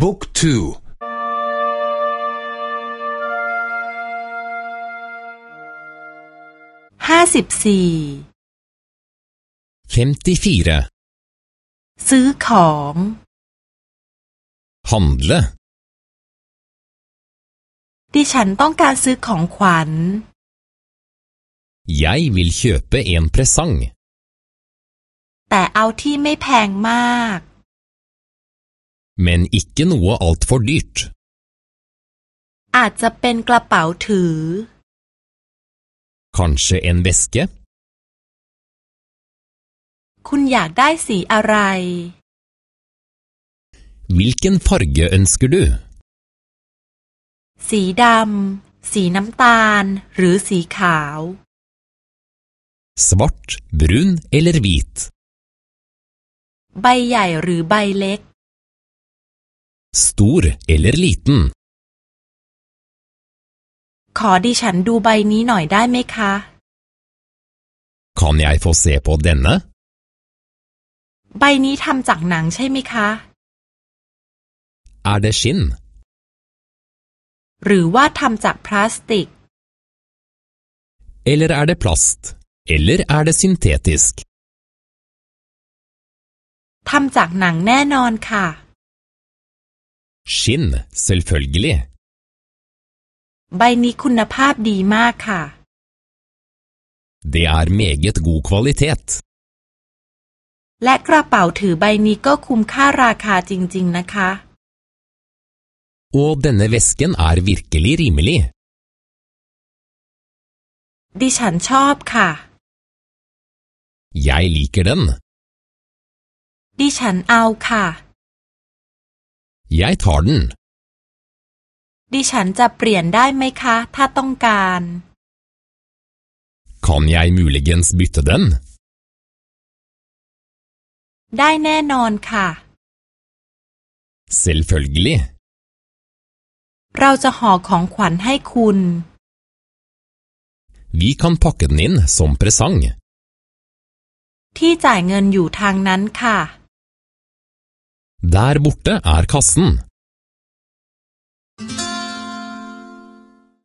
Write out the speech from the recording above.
บุ๊กทูห้าสิบสี่54ซื้อของ Handle ดิฉันต้องการซื้อของขวัญ Jeg vil kjøpe en presang แต่เอาที่ไม่แพงมาก Men ikke noe altfor dyrt อาจจะเป็นกระเป๋าถือ Kanskje en veske คุณอยากได้สีอะไร Hvilken farge ønsker du? สีดำ สีน้ำตาล หรือสีขาว Svart, brun eller hvit? ใบใหญ่หรือใบเล็ก Stor eller liten? ขอดิฉันดูใบนี้หน่อยได้ไหมคะ Kan jeg få se på denne? ใบนี้ทำจากหนังใช่ไหมคะ Er det skinn? หรือว่าทำจากพลาสติก Eller er det plast? Eller er det syntetisk? ทำจากหนังแน่นอนค่ะ Skinn, selvfølgelig. ใบนี้คุณภาพดีมากค่ะ Det er meget god kvalitet. และกระเป๋าถือใบนี้ก็คุ้มค่าราคาจริง ๆ นะคะ Og denne vesken er virkelig rimelig. ดิฉันชอบค่ะ Jeg liker den. ดิฉันเอาค่ะ Jeg tar den. ดิฉันจะเปลี่ยนได้ไหมคะ ถ้าต้องการ Kan jeg muligens bytte den? ได้แน่นอนค่ะ Selvfølgelig. เราจะห่อของขวัญให้คุณ Vi kan pakke den inn som presang. ที่จ่ายเงินอยู่ทางนั้นค่ะ Der borte er kassen.